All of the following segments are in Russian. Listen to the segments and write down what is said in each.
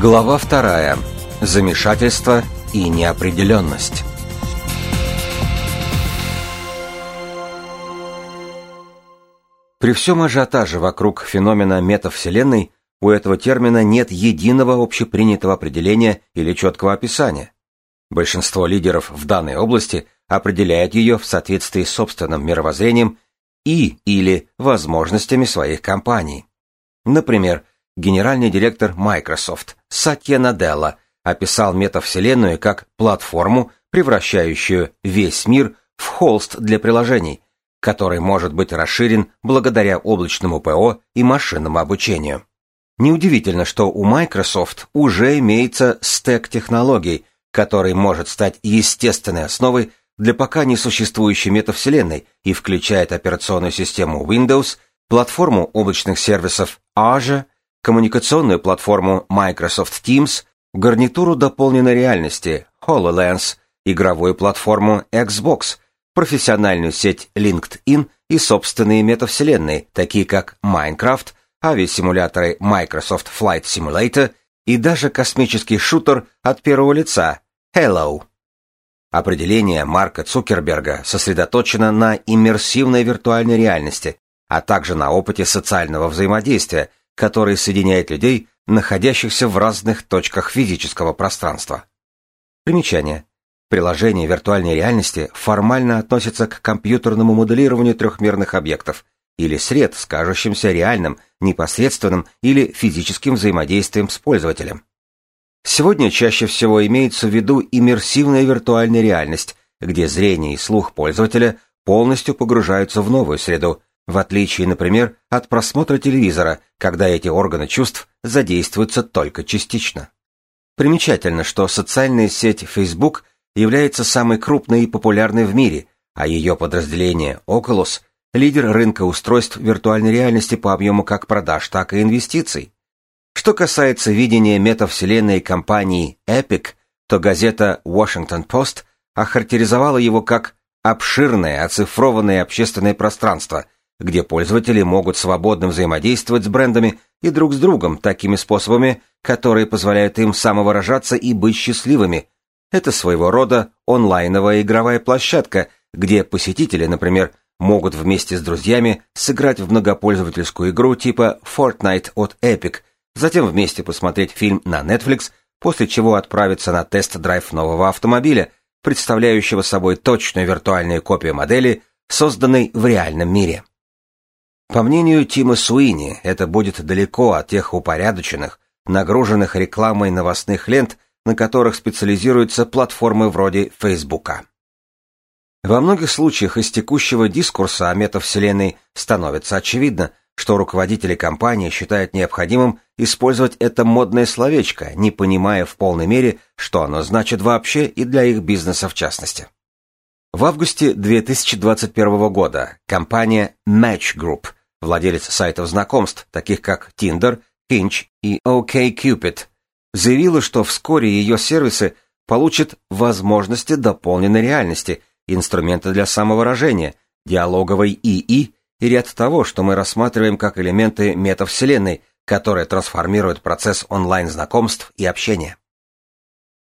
Глава вторая. Замешательство и неопределенность. При всем ажиотаже вокруг феномена метавселенной у этого термина нет единого общепринятого определения или четкого описания. Большинство лидеров в данной области определяют ее в соответствии с собственным мировоззрением и или возможностями своих компаний. Например, генеральный директор Microsoft Сатья Наделла описал метавселенную как платформу, превращающую весь мир в холст для приложений, который может быть расширен благодаря облачному ПО и машинному обучению. Неудивительно, что у Microsoft уже имеется стек технологий, который может стать естественной основой для пока не существующей метавселенной и включает операционную систему Windows, платформу облачных сервисов Azure, коммуникационную платформу Microsoft Teams, гарнитуру дополненной реальности HoloLens, игровую платформу Xbox, профессиональную сеть LinkedIn и собственные метавселенные, такие как Minecraft, авиасимуляторы Microsoft Flight Simulator и даже космический шутер от первого лица Hello. Определение Марка Цукерберга сосредоточено на иммерсивной виртуальной реальности, а также на опыте социального взаимодействия, который соединяет людей, находящихся в разных точках физического пространства. Примечание. Приложение виртуальной реальности формально относится к компьютерному моделированию трехмерных объектов или сред с кажущимся реальным, непосредственным или физическим взаимодействием с пользователем. Сегодня чаще всего имеется в виду иммерсивная виртуальная реальность, где зрение и слух пользователя полностью погружаются в новую среду, в отличие, например, от просмотра телевизора, когда эти органы чувств задействуются только частично. Примечательно, что социальная сеть Facebook является самой крупной и популярной в мире, а ее подразделение Oculus – лидер рынка устройств виртуальной реальности по объему как продаж, так и инвестиций. Что касается видения метавселенной компании Epic, то газета Washington Post охарактеризовала его как обширное оцифрованное общественное пространство – где пользователи могут свободно взаимодействовать с брендами и друг с другом такими способами, которые позволяют им самовыражаться и быть счастливыми. Это своего рода онлайновая игровая площадка, где посетители, например, могут вместе с друзьями сыграть в многопользовательскую игру типа Fortnite от Epic, затем вместе посмотреть фильм на Netflix, после чего отправиться на тест-драйв нового автомобиля, представляющего собой точную виртуальную копию модели, созданной в реальном мире. По мнению Тима Суини, это будет далеко от тех упорядоченных, нагруженных рекламой новостных лент, на которых специализируются платформы вроде Фейсбука. Во многих случаях из текущего дискурса о метавселенной становится очевидно, что руководители компании считают необходимым использовать это модное словечко, не понимая в полной мере, что оно значит вообще и для их бизнеса в частности. В августе 2021 года компания Match Group – владелец сайтов знакомств, таких как Tinder, Hinge и OkCupid, заявила, что вскоре ее сервисы получат возможности дополненной реальности, инструменты для самовыражения, диалоговой ИИ и ряд того, что мы рассматриваем как элементы метавселенной, которые трансформируют процесс онлайн-знакомств и общения.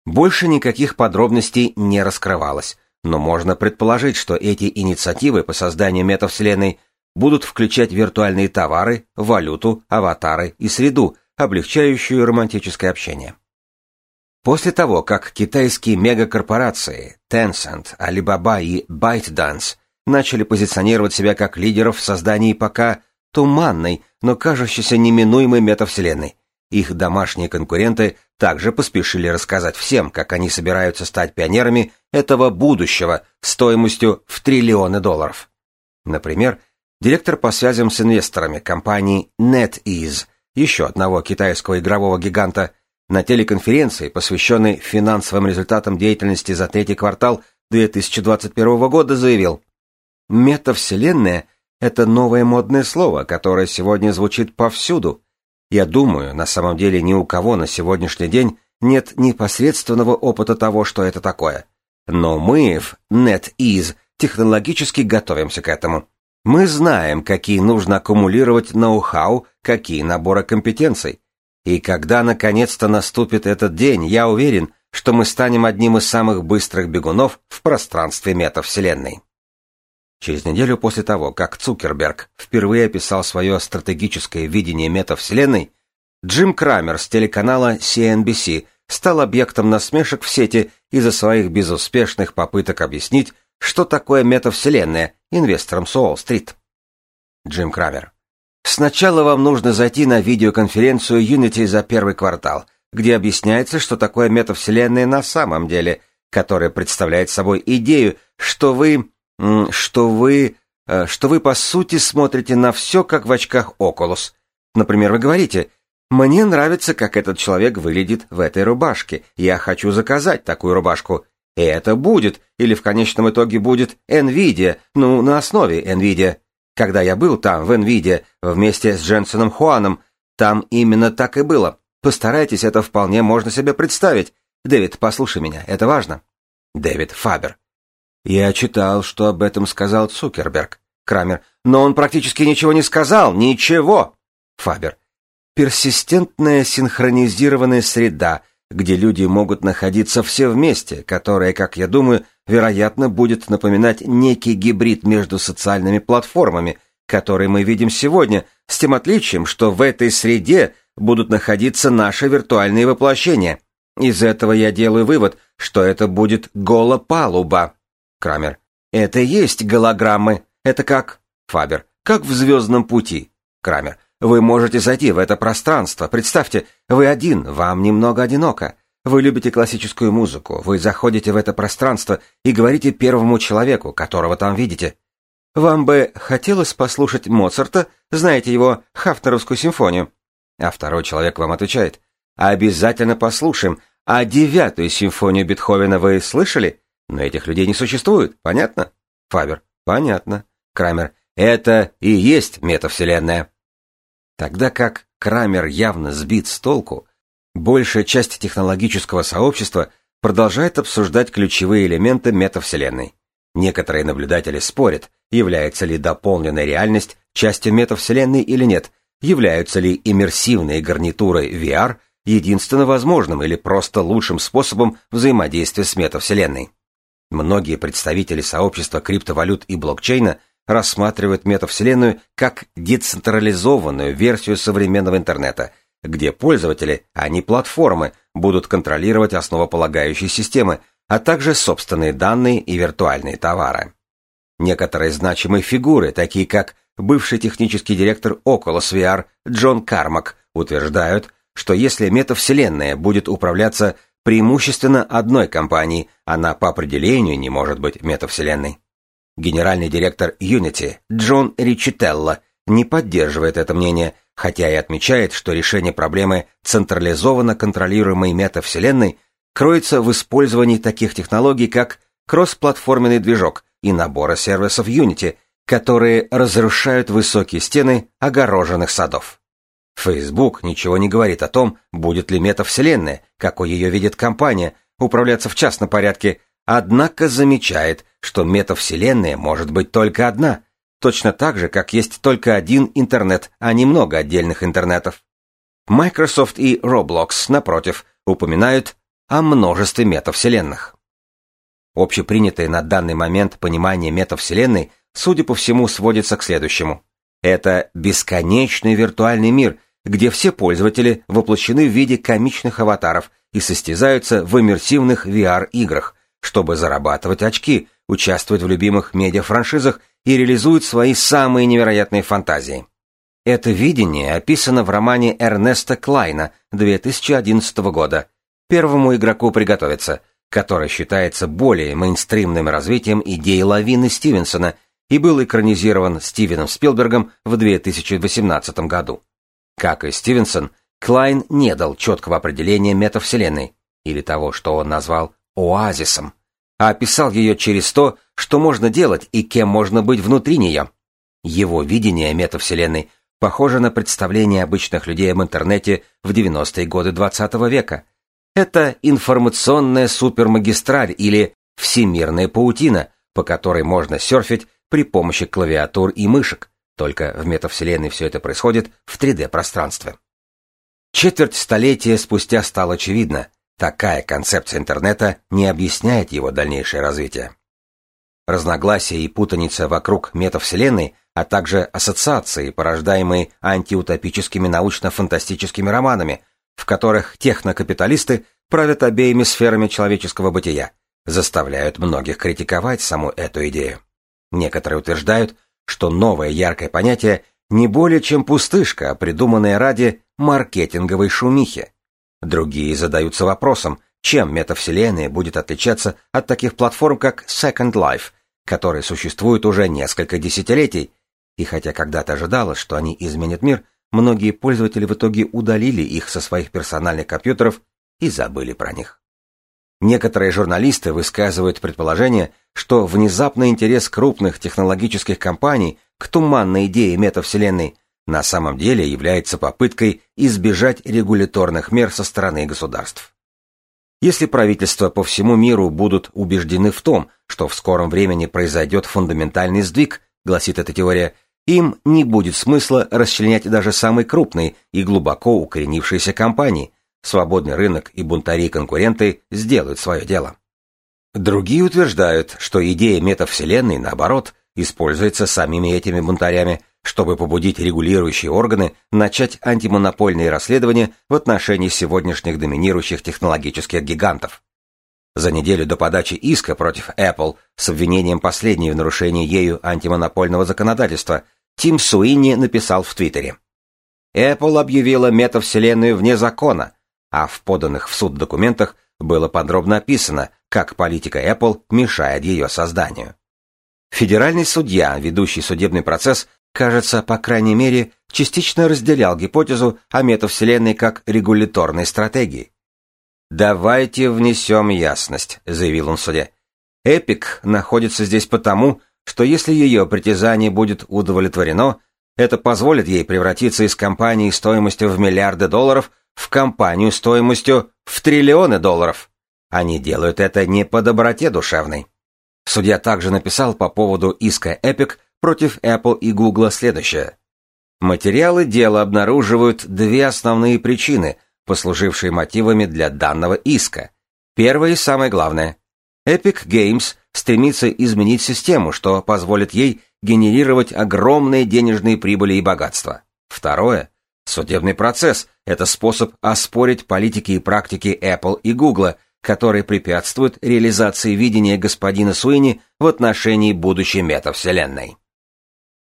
Больше никаких подробностей не раскрывалось, но можно предположить, что эти инициативы по созданию метавселенной будут включать виртуальные товары, валюту, аватары и среду, облегчающую романтическое общение. После того, как китайские мегакорпорации Tencent, Alibaba и ByteDance начали позиционировать себя как лидеров в создании пока туманной, но кажущейся неминуемой метавселенной, их домашние конкуренты также поспешили рассказать всем, как они собираются стать пионерами этого будущего стоимостью в триллионы долларов. Например, директор по связям с инвесторами компании NetEase, еще одного китайского игрового гиганта, на телеконференции, посвященной финансовым результатам деятельности за третий квартал 2021 года, заявил, «Метавселенная — это новое модное слово, которое сегодня звучит повсюду. Я думаю, на самом деле ни у кого на сегодняшний день нет непосредственного опыта того, что это такое. Но мы в NetEase технологически готовимся к этому. Мы знаем, какие нужно аккумулировать ноу-хау, какие наборы компетенций. И когда наконец-то наступит этот день, я уверен, что мы станем одним из самых быстрых бегунов в пространстве метавселенной. Через неделю после того, как Цукерберг впервые описал свое стратегическое видение метавселенной, Джим Крамер с телеканала CNBC стал объектом насмешек в сети из-за своих безуспешных попыток объяснить, что такое метавселенная инвесторам с Уолл-стрит. Джим Крамер. Сначала вам нужно зайти на видеоконференцию Unity за первый квартал, где объясняется, что такое метавселенная на самом деле, которая представляет собой идею, что вы... что вы... Э, что вы по сути смотрите на все, как в очках Oculus. Например, вы говорите, «Мне нравится, как этот человек выглядит в этой рубашке. Я хочу заказать такую рубашку». И это будет, или в конечном итоге будет NVIDIA, ну, на основе NVIDIA. Когда я был там, в NVIDIA, вместе с Дженсоном Хуаном, там именно так и было. Постарайтесь, это вполне можно себе представить. Дэвид, послушай меня, это важно. Дэвид Фабер. Я читал, что об этом сказал Цукерберг. Крамер. Но он практически ничего не сказал. Ничего. Фабер. Персистентная синхронизированная среда, где люди могут находиться все вместе, которая, как я думаю, вероятно, будет напоминать некий гибрид между социальными платформами, которые мы видим сегодня, с тем отличием, что в этой среде будут находиться наши виртуальные воплощения. Из этого я делаю вывод, что это будет голопалуба. Крамер. Это и есть голограммы. Это как... Фабер. Как в «Звездном пути». Крамер. Вы можете зайти в это пространство. Представьте, вы один, вам немного одиноко. Вы любите классическую музыку, вы заходите в это пространство и говорите первому человеку, которого там видите. Вам бы хотелось послушать Моцарта, знаете его Хафнеровскую симфонию? А второй человек вам отвечает, обязательно послушаем, а девятую симфонию Бетховена вы слышали? Но этих людей не существует, понятно? Фабер, понятно. Крамер, это и есть метавселенная. Тогда как Крамер явно сбит с толку, большая часть технологического сообщества продолжает обсуждать ключевые элементы метавселенной. Некоторые наблюдатели спорят, является ли дополненная реальность частью метавселенной или нет, являются ли иммерсивные гарнитуры VR единственно возможным или просто лучшим способом взаимодействия с метавселенной. Многие представители сообщества криптовалют и блокчейна рассматривают метавселенную как децентрализованную версию современного интернета, где пользователи, а не платформы, будут контролировать основополагающие системы, а также собственные данные и виртуальные товары. Некоторые значимые фигуры, такие как бывший технический директор Oculus VR Джон Кармак, утверждают, что если метавселенная будет управляться преимущественно одной компанией, она по определению не может быть метавселенной. Генеральный директор Unity Джон Ричителло не поддерживает это мнение, хотя и отмечает, что решение проблемы централизованно контролируемой метавселенной кроется в использовании таких технологий, как кроссплатформенный движок и набора сервисов Unity, которые разрушают высокие стены огороженных садов. Facebook ничего не говорит о том, будет ли метавселенная, какой ее видит компания, управляться в частном порядке, однако замечает, что метавселенная может быть только одна, точно так же, как есть только один интернет, а не много отдельных интернетов. Microsoft и Roblox, напротив, упоминают о множестве метавселенных. Общепринятое на данный момент понимание метавселенной, судя по всему, сводится к следующему. Это бесконечный виртуальный мир, где все пользователи воплощены в виде комичных аватаров и состязаются в иммерсивных VR-играх, чтобы зарабатывать очки, участвовать в любимых медиафраншизах и реализуют свои самые невероятные фантазии. Это видение описано в романе Эрнеста Клайна 2011 года «Первому игроку приготовиться», который считается более мейнстримным развитием идей лавины Стивенсона и был экранизирован Стивеном Спилбергом в 2018 году. Как и Стивенсон, Клайн не дал четкого определения метавселенной, или того, что он назвал оазисом, а описал ее через то, что можно делать и кем можно быть внутри нее. Его видение метавселенной похоже на представление обычных людей об интернете в 90-е годы XX -го века. Это информационная супермагистраль или всемирная паутина, по которой можно серфить при помощи клавиатур и мышек, только в метавселенной все это происходит в 3D-пространстве. Четверть столетия спустя стало очевидно, такая концепция интернета не объясняет его дальнейшее развитие. Разногласия и путаница вокруг метавселенной, а также ассоциации, порождаемые антиутопическими научно-фантастическими романами, в которых технокапиталисты правят обеими сферами человеческого бытия, заставляют многих критиковать саму эту идею. Некоторые утверждают, что новое яркое понятие не более чем пустышка, придуманная ради маркетинговой шумихи. Другие задаются вопросом, чем метавселенная будет отличаться от таких платформ, как Second Life, которые существуют уже несколько десятилетий, и хотя когда-то ожидалось, что они изменят мир, многие пользователи в итоге удалили их со своих персональных компьютеров и забыли про них. Некоторые журналисты высказывают предположение, что внезапный интерес крупных технологических компаний к туманной идее метавселенной на самом деле является попыткой избежать регуляторных мер со стороны государств. Если правительства по всему миру будут убеждены в том, что в скором времени произойдет фундаментальный сдвиг, гласит эта теория, им не будет смысла расчленять даже самые крупные и глубоко укоренившиеся компании. Свободный рынок и бунтари-конкуренты сделают свое дело. Другие утверждают, что идея метавселенной, наоборот, используется самими этими бунтарями – чтобы побудить регулирующие органы начать антимонопольные расследования в отношении сегодняшних доминирующих технологических гигантов. За неделю до подачи иска против Apple с обвинением последней в нарушении ею антимонопольного законодательства Тим Суини написал в Твиттере. Apple объявила метавселенную вне закона, а в поданных в суд документах было подробно описано, как политика Apple мешает ее созданию. Федеральный судья, ведущий судебный процесс, кажется, по крайней мере, частично разделял гипотезу о метавселенной как регуляторной стратегии. «Давайте внесем ясность», — заявил он в. «Эпик находится здесь потому, что если ее притязание будет удовлетворено, это позволит ей превратиться из компании стоимостью в миллиарды долларов в компанию стоимостью в триллионы долларов. Они делают это не по доброте душевной. Судья также написал по поводу иска Epic против Apple и Google следующее. Материалы дела обнаруживают две основные причины, послужившие мотивами для данного иска. Первое и самое главное. Epic Games стремится изменить систему, что позволит ей генерировать огромные денежные прибыли и богатства. Второе. Судебный процесс – это способ оспорить политики и практики Apple и Google, которые препятствуют реализации видения господина Суини в отношении будущей метавселенной.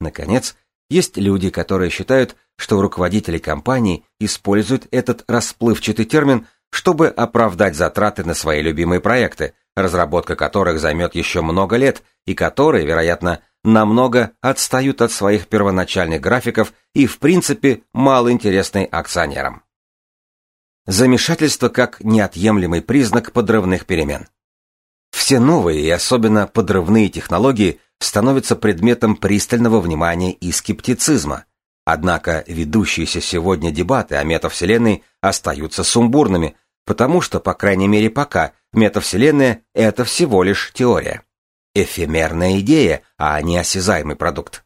Наконец, есть люди, которые считают, что руководители компании используют этот расплывчатый термин, чтобы оправдать затраты на свои любимые проекты, разработка которых займет еще много лет и которые, вероятно, намного отстают от своих первоначальных графиков и, в принципе, мало интересны акционерам. Замешательство как неотъемлемый признак подрывных перемен. Все новые и особенно подрывные технологии становится предметом пристального внимания и скептицизма. Однако ведущиеся сегодня дебаты о метавселенной остаются сумбурными, потому что, по крайней мере пока, метавселенная — это всего лишь теория. Эфемерная идея, а не осязаемый продукт.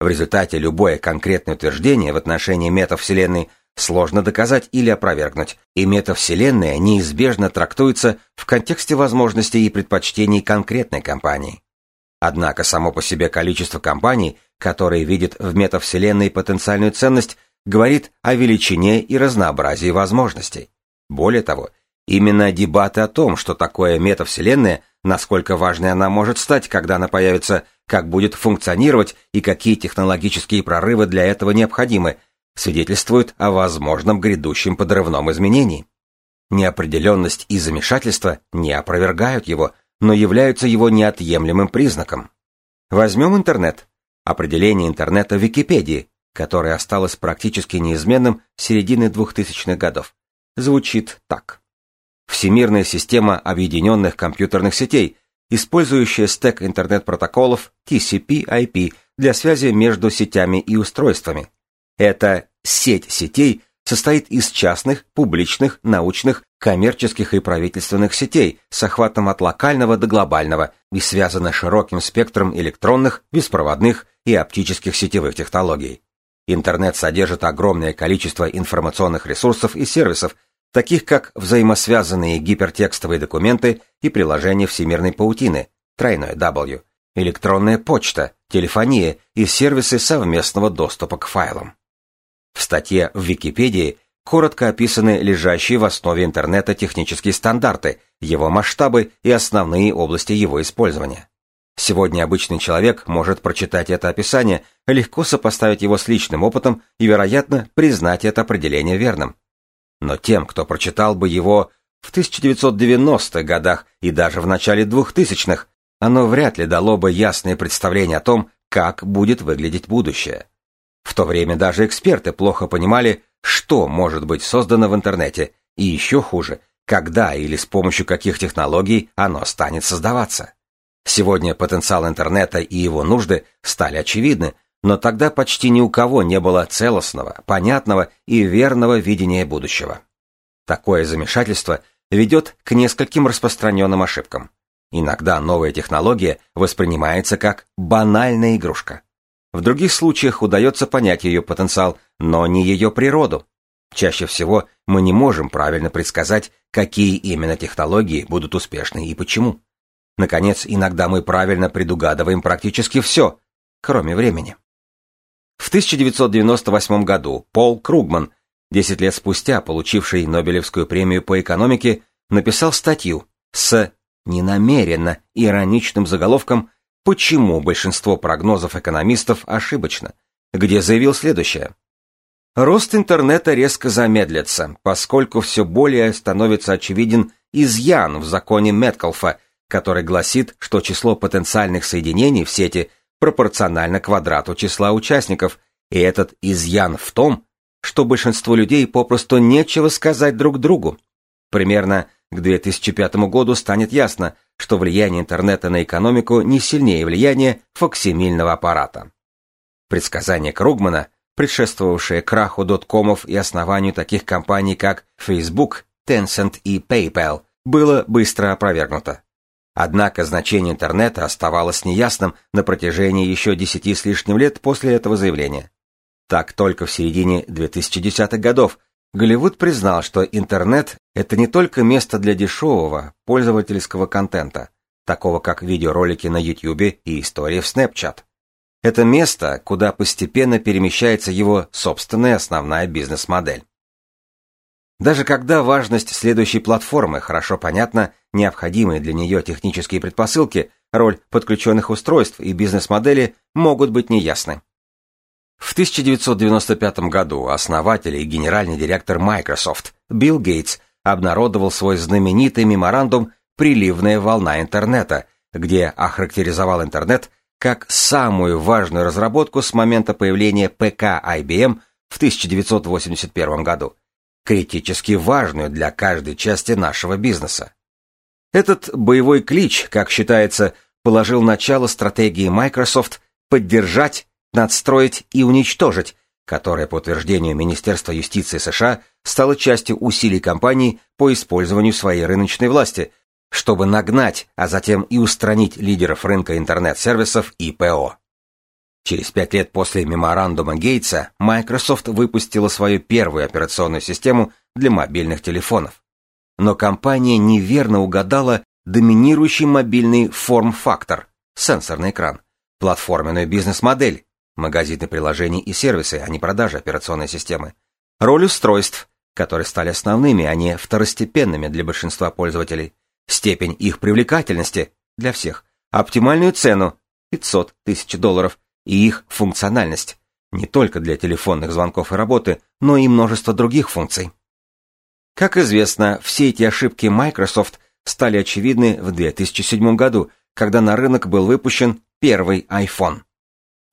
В результате любое конкретное утверждение в отношении метавселенной сложно доказать или опровергнуть, и метавселенная неизбежно трактуется в контексте возможностей и предпочтений конкретной компании. Однако само по себе количество компаний, которые видят в метавселенной потенциальную ценность, говорит о величине и разнообразии возможностей. Более того, именно дебаты о том, что такое метавселенная, насколько важной она может стать, когда она появится, как будет функционировать и какие технологические прорывы для этого необходимы, свидетельствуют о возможном грядущем подрывном изменении. Неопределенность и замешательство не опровергают его, но являются его неотъемлемым признаком. Возьмем интернет. Определение интернета в Википедии, которое осталось практически неизменным с середины 2000-х годов, звучит так. Всемирная система объединенных компьютерных сетей, использующая стек интернет-протоколов TCP/IP для связи между сетями и устройствами. Это сеть сетей состоит из частных, публичных, научных, коммерческих и правительственных сетей с охватом от локального до глобального и связана широким спектром электронных, беспроводных и оптических сетевых технологий. Интернет содержит огромное количество информационных ресурсов и сервисов, таких как взаимосвязанные гипертекстовые документы и приложения всемирной паутины, тройное W, электронная почта, телефония и сервисы совместного доступа к файлам. В статье в Википедии коротко описаны лежащие в основе интернета технические стандарты, его масштабы и основные области его использования. Сегодня обычный человек может прочитать это описание, легко сопоставить его с личным опытом и, вероятно, признать это определение верным. Но тем, кто прочитал бы его в 1990-х годах и даже в начале 2000-х, оно вряд ли дало бы ясное представление о том, как будет выглядеть будущее. В то время даже эксперты плохо понимали, что может быть создано в интернете, и еще хуже, когда или с помощью каких технологий оно станет создаваться. Сегодня потенциал интернета и его нужды стали очевидны, но тогда почти ни у кого не было целостного, понятного и верного видения будущего. Такое замешательство ведет к нескольким распространенным ошибкам. Иногда новая технология воспринимается как банальная игрушка. В других случаях удается понять ее потенциал, но не ее природу. Чаще всего мы не можем правильно предсказать, какие именно технологии будут успешны и почему. Наконец, иногда мы правильно предугадываем практически все, кроме времени. В 1998 году Пол Кругман, 10 лет спустя получивший Нобелевскую премию по экономике, написал статью с ненамеренно ироничным заголовком «Почему большинство прогнозов экономистов ошибочно», где заявил следующее. Рост интернета резко замедлится, поскольку все более становится очевиден изъян в законе Меткалфа, который гласит, что число потенциальных соединений в сети пропорционально квадрату числа участников, и этот изъян в том, что большинству людей попросту нечего сказать друг другу. Примерно к 2005 году станет ясно, что влияние интернета на экономику не сильнее влияния фоксимильного аппарата. Предсказание Кругмана, предшествовавшее краху доткомов и основанию таких компаний, как Facebook, Tencent и PayPal, было быстро опровергнуто. Однако значение интернета оставалось неясным на протяжении еще десяти с лишним лет после этого заявления. Так только в середине 2010-х годов Голливуд признал, что интернет — это не только место для дешевого пользовательского контента, такого как видеоролики на YouTube и истории в Snapchat. Это место, куда постепенно перемещается его собственная основная бизнес-модель. Даже когда важность следующей платформы хорошо понятна, необходимые для нее технические предпосылки, роль подключенных устройств и бизнес-модели могут быть неясны. В 1995 году основатель и генеральный директор Microsoft Билл Гейтс обнародовал свой знаменитый меморандум «Приливная волна интернета», где охарактеризовал интернет как самую важную разработку с момента появления ПК IBM в 1981 году – критически важную для каждой части нашего бизнеса. Этот боевой клич, как считается, положил начало стратегии Microsoft поддержать, надстроить и уничтожить, которая, по утверждению Министерства юстиции США, стала частью усилий компании по использованию своей рыночной власти, чтобы нагнать, а затем и устранить лидеров рынка интернет-сервисов и ПО. Через пять лет после меморандума Гейтса Microsoft выпустила свою первую операционную систему для мобильных телефонов. Но компания неверно угадала доминирующий мобильный форм-фактор – сенсорный экран, платформенную бизнес-модель, магазины приложений и сервисы, а не продажи операционной системы, роль устройств, которые стали основными, а не второстепенными для большинства пользователей, степень их привлекательности для всех, оптимальную цену – 500 тысяч долларов – и их функциональность, не только для телефонных звонков и работы, но и множество других функций. Как известно, все эти ошибки Microsoft стали очевидны в 2007 году, когда на рынок был выпущен первый iPhone.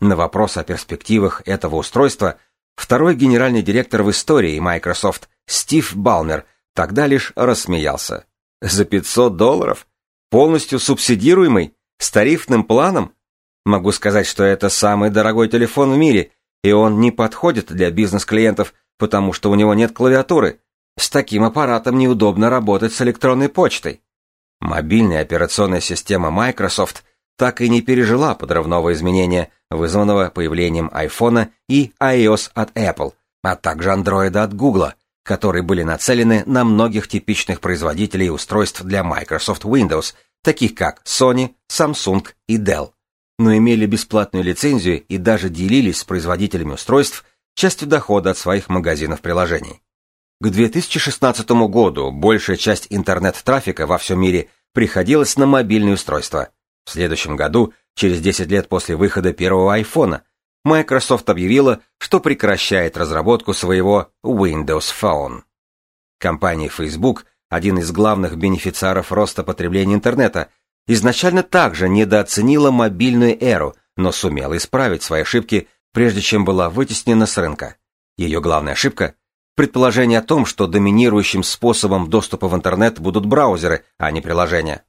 На вопрос о перспективах этого устройства второй генеральный директор в истории Microsoft Стив Балмер тогда лишь рассмеялся. За 500 долларов? Полностью субсидируемый? С тарифным планом? Могу сказать, что это самый дорогой телефон в мире, и он не подходит для бизнес-клиентов, потому что у него нет клавиатуры. С таким аппаратом неудобно работать с электронной почтой. Мобильная операционная система Microsoft так и не пережила подрывного изменения, вызванного появлением iPhone и iOS от Apple, а также Android от Google, которые были нацелены на многих типичных производителей устройств для Microsoft Windows, таких как Sony, Samsung и Dell, но имели бесплатную лицензию и даже делились с производителями устройств частью дохода от своих магазинов приложений. К 2016 году большая часть интернет-трафика во всем мире приходилась на мобильные устройства. В следующем году, через 10 лет после выхода первого айфона, Microsoft объявила, что прекращает разработку своего Windows Phone. Компания Facebook, один из главных бенефициаров роста потребления интернета, изначально также недооценила мобильную эру, но сумела исправить свои ошибки, прежде чем была вытеснена с рынка. Ее главная ошибка – предположение о том, что доминирующим способом доступа в интернет будут браузеры, а не приложения.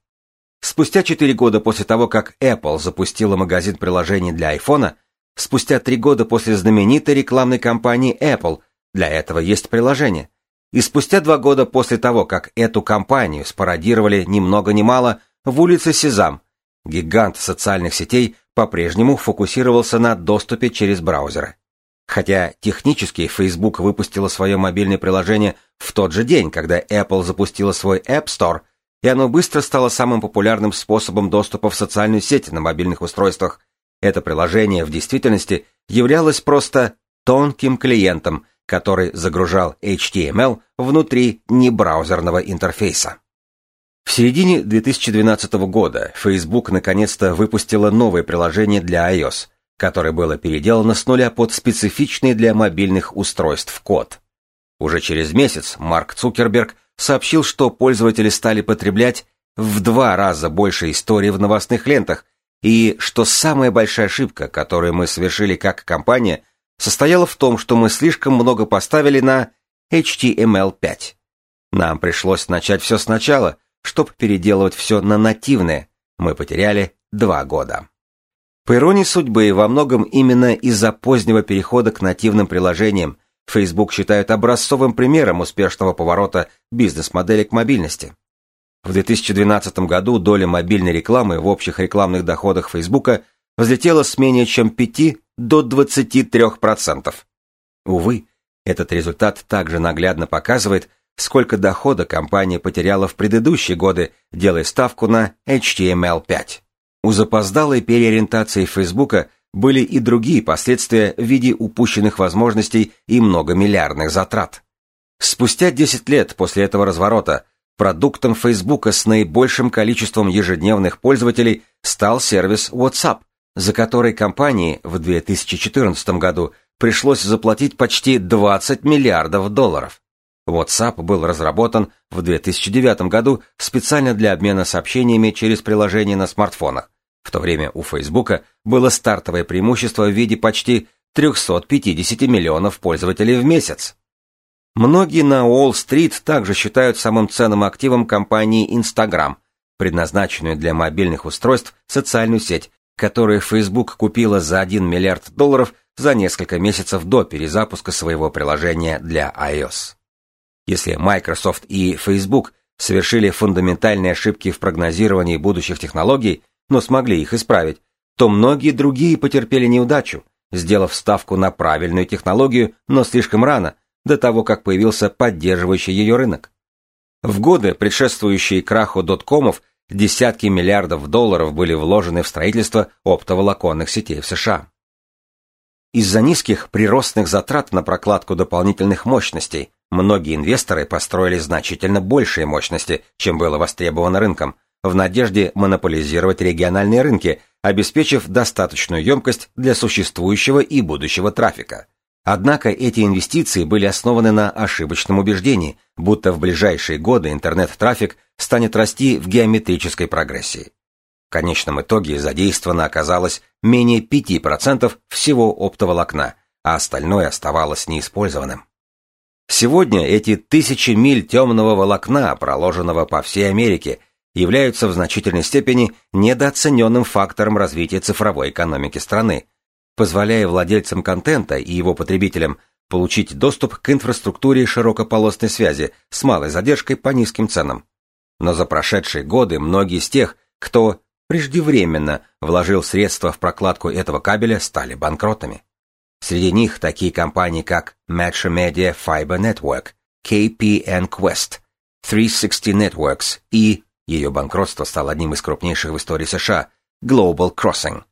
Спустя 4 года после того, как Apple запустила магазин приложений для iPhone, спустя три года после знаменитой рекламной кампании Apple, для этого есть приложение, и спустя два года после того, как эту кампанию спародировали ни много ни мало в улице Сезам, гигант социальных сетей по-прежнему фокусировался на доступе через браузеры. Хотя технически Facebook выпустила свое мобильное приложение в тот же день, когда Apple запустила свой App Store, и оно быстро стало самым популярным способом доступа в социальную сеть на мобильных устройствах, это приложение в действительности являлось просто тонким клиентом, который загружал HTML внутри небраузерного интерфейса. В середине 2012 года Facebook наконец-то выпустила новое приложение для iOS, которое было переделано с нуля под специфичный для мобильных устройств код. Уже через месяц Марк Цукерберг сообщил, что пользователи стали потреблять в два раза больше историй в новостных лентах и что самая большая ошибка, которую мы совершили как компания, состояла в том, что мы слишком много поставили на HTML5. Нам пришлось начать все сначала, чтобы переделывать все на нативное. Мы потеряли два года. По иронии судьбы, во многом именно из-за позднего перехода к нативным приложениям Facebook считают образцовым примером успешного поворота бизнес-модели к мобильности. В 2012 году доля мобильной рекламы в общих рекламных доходах Фейсбука взлетела с менее чем 5 до 23%. Увы, этот результат также наглядно показывает, сколько дохода компания потеряла в предыдущие годы, делая ставку на HTML5. У запоздалой переориентации Фейсбука были и другие последствия в виде упущенных возможностей и многомиллиардных затрат. Спустя 10 лет после этого разворота Продуктом Facebook с наибольшим количеством ежедневных пользователей стал сервис WhatsApp, за который компании в 2014 году пришлось заплатить почти 20 миллиардов долларов. WhatsApp был разработан в 2009 году специально для обмена сообщениями через приложения на смартфонах. В то время у Facebook было стартовое преимущество в виде почти 350 миллионов пользователей в месяц. Многие на Уолл-стрит также считают самым ценным активом компании Instagram, предназначенную для мобильных устройств социальную сеть, которую Facebook купила за 1 миллиард долларов за несколько месяцев до перезапуска своего приложения для iOS. Если Microsoft и Facebook совершили фундаментальные ошибки в прогнозировании будущих технологий, но смогли их исправить, то многие другие потерпели неудачу, сделав ставку на правильную технологию, но слишком рано – до того, как появился поддерживающий ее рынок. В годы, предшествующие краху доткомов, десятки миллиардов долларов были вложены в строительство оптоволоконных сетей в США. Из-за низких приростных затрат на прокладку дополнительных мощностей многие инвесторы построили значительно большие мощности, чем было востребовано рынком, в надежде монополизировать региональные рынки, обеспечив достаточную емкость для существующего и будущего трафика. Однако эти инвестиции были основаны на ошибочном убеждении, будто в ближайшие годы интернет-трафик станет расти в геометрической прогрессии. В конечном итоге задействовано оказалось менее 5% всего оптоволокна, а остальное оставалось неиспользованным. Сегодня эти тысячи миль темного волокна, проложенного по всей Америке, являются в значительной степени недооцененным фактором развития цифровой экономики страны, позволяя владельцам контента и его потребителям получить доступ к инфраструктуре широкополосной связи с малой задержкой по низким ценам. Но за прошедшие годы многие из тех, кто преждевременно вложил средства в прокладку этого кабеля, стали банкротами. Среди них такие компании, как Metro Media Fiber Network, KPN Quest, 360 Networks и, ее банкротство стало одним из крупнейших в истории США, Global Crossing.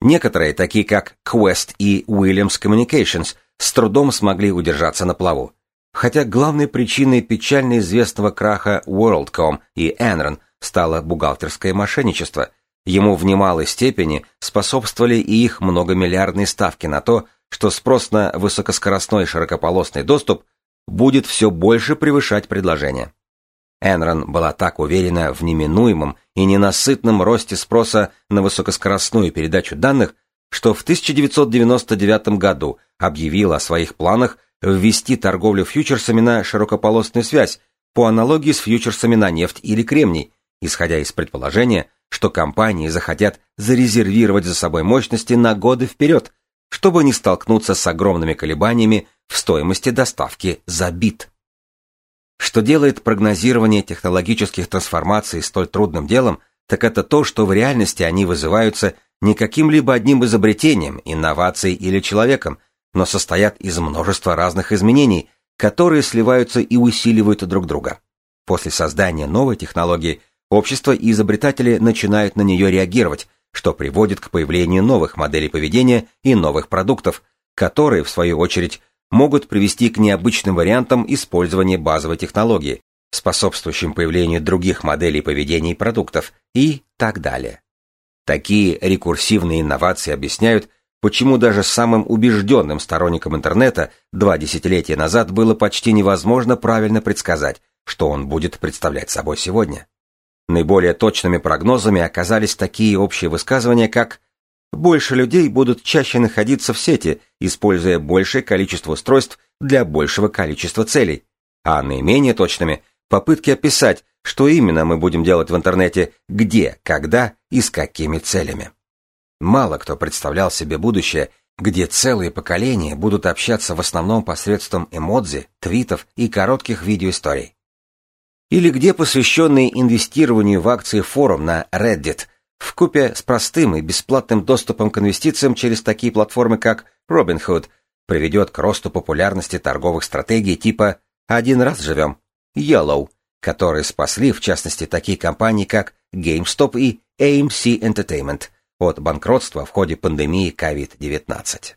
Некоторые, такие как Quest и Williams Communications, с трудом смогли удержаться на плаву. Хотя главной причиной печально известного краха WorldCom и Enron стало бухгалтерское мошенничество, ему в немалой степени способствовали и их многомиллиардные ставки на то, что спрос на высокоскоростной широкополосный доступ будет все больше превышать предложение. Энрон была так уверена в неминуемом и ненасытном росте спроса на высокоскоростную передачу данных, что в 1999 году объявила о своих планах ввести торговлю фьючерсами на широкополосную связь по аналогии с фьючерсами на нефть или кремний, исходя из предположения, что компании захотят зарезервировать за собой мощности на годы вперед, чтобы не столкнуться с огромными колебаниями в стоимости доставки за бит. Что делает прогнозирование технологических трансформаций столь трудным делом, так это то, что в реальности они вызываются не каким-либо одним изобретением, инновацией или человеком, но состоят из множества разных изменений, которые сливаются и усиливают друг друга. После создания новой технологии общество и изобретатели начинают на нее реагировать, что приводит к появлению новых моделей поведения и новых продуктов, которые, в свою очередь, могут привести к необычным вариантам использования базовой технологии, способствующим появлению других моделей поведения и продуктов и так далее. Такие рекурсивные инновации объясняют, почему даже самым убежденным сторонникам интернета два десятилетия назад было почти невозможно правильно предсказать, что он будет представлять собой сегодня. Наиболее точными прогнозами оказались такие общие высказывания, как больше людей будут чаще находиться в сети, используя большее количество устройств для большего количества целей, а наименее точными – попытки описать, что именно мы будем делать в интернете, где, когда и с какими целями. Мало кто представлял себе будущее, где целые поколения будут общаться в основном посредством эмодзи, твитов и коротких видеоисторий. Или где посвященный инвестированию в акции форум на Reddit – в купе с простым и бесплатным доступом к инвестициям через такие платформы, как Robinhood, приведет к росту популярности торговых стратегий типа «один раз живем» Yellow, которые спасли, в частности, такие компании, как GameStop и AMC Entertainment от банкротства в ходе пандемии COVID-19.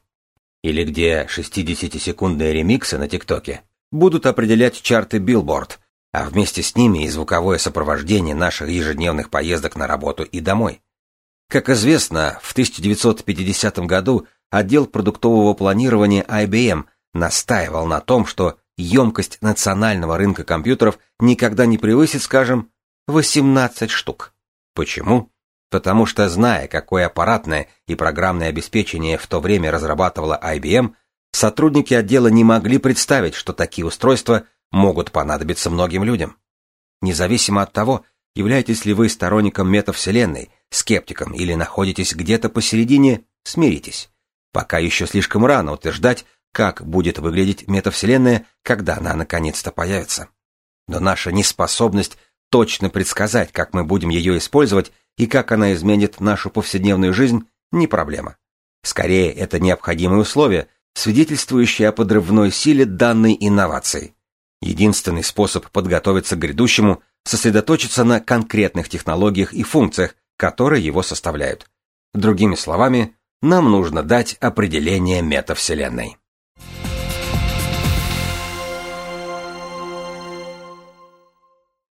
Или где 60-секундные ремиксы на ТикТоке будут определять чарты Billboard – а вместе с ними и звуковое сопровождение наших ежедневных поездок на работу и домой. Как известно, в 1950 году отдел продуктового планирования IBM настаивал на том, что емкость национального рынка компьютеров никогда не превысит, скажем, 18 штук. Почему? Потому что, зная, какое аппаратное и программное обеспечение в то время разрабатывала IBM, сотрудники отдела не могли представить, что такие устройства – могут понадобиться многим людям. Независимо от того, являетесь ли вы сторонником метавселенной, скептиком или находитесь где-то посередине, смиритесь. Пока еще слишком рано утверждать, как будет выглядеть метавселенная, когда она наконец-то появится. Но наша неспособность точно предсказать, как мы будем ее использовать и как она изменит нашу повседневную жизнь, не проблема. Скорее, это необходимое условие, свидетельствующее о подрывной силе данной инновации. Единственный способ подготовиться к грядущему – сосредоточиться на конкретных технологиях и функциях, которые его составляют. Другими словами, нам нужно дать определение метавселенной.